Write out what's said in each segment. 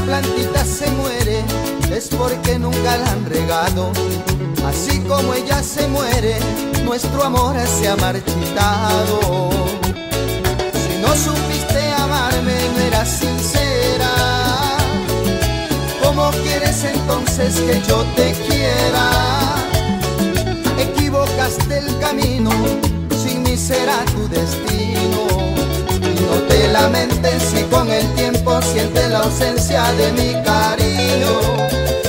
plantita se muere es porque nunca la han regado. Así como ella se muere, nuestro amor se ha marchitado. Si no supiste amarme, no eras sincera. ¿Cómo quieres entonces que yo te quiera? Equivocaste el camino, sin mí será tu destino. No te lamentes si con el tiempo sientes la ausencia de mi cariño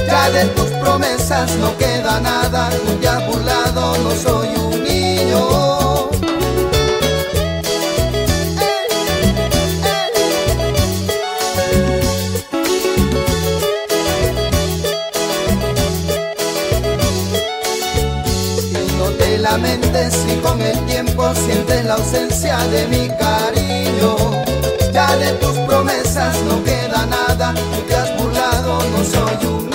ya de tus promesas no queda nada, tú has burlado, no soy un niño. No si con el tiempo sientes la ausencia de mi cariño. Ya de tus promesas no queda nada, te has burlado, no soy un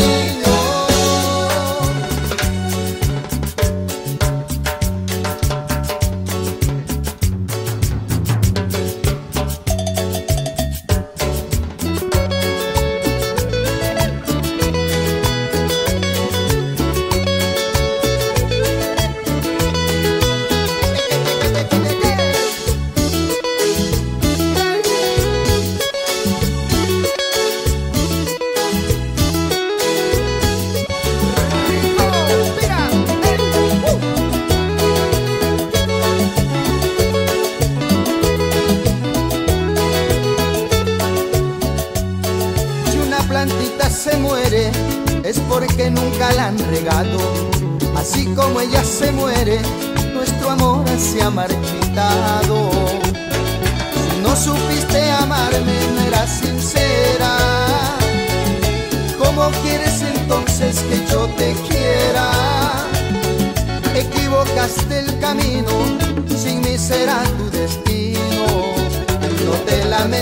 es porque nunca la han regado. Así como ella se muere, nuestro amor se ha marchitado. Si no supiste amarme, no eras sincera. ¿Cómo quieres entonces que yo te quiera? Equivocaste el camino, sin mí será tu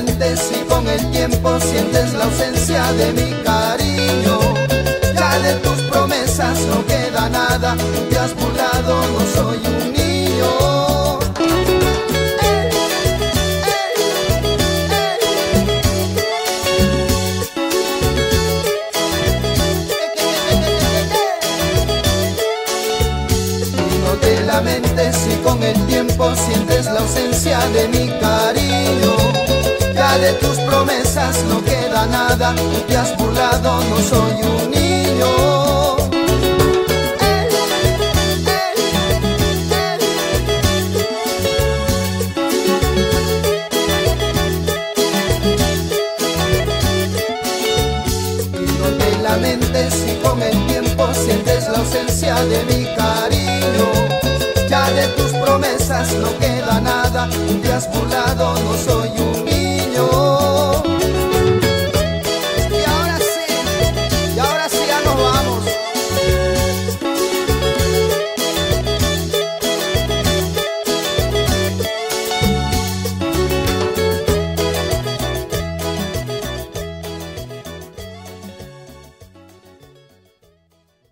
te lamentes si con el tiempo sientes la ausencia de mi cariño. Ya de tus promesas no queda nada, te has burlado, no soy un niño. Si con el tiempo sientes la ausencia de mi. Ya de tus promesas no queda nada, te has burlado, no soy un niño. Si con el tiempo sientes la ausencia de mi cariño. Ya de tus promesas no queda nada, te has burlado, no soy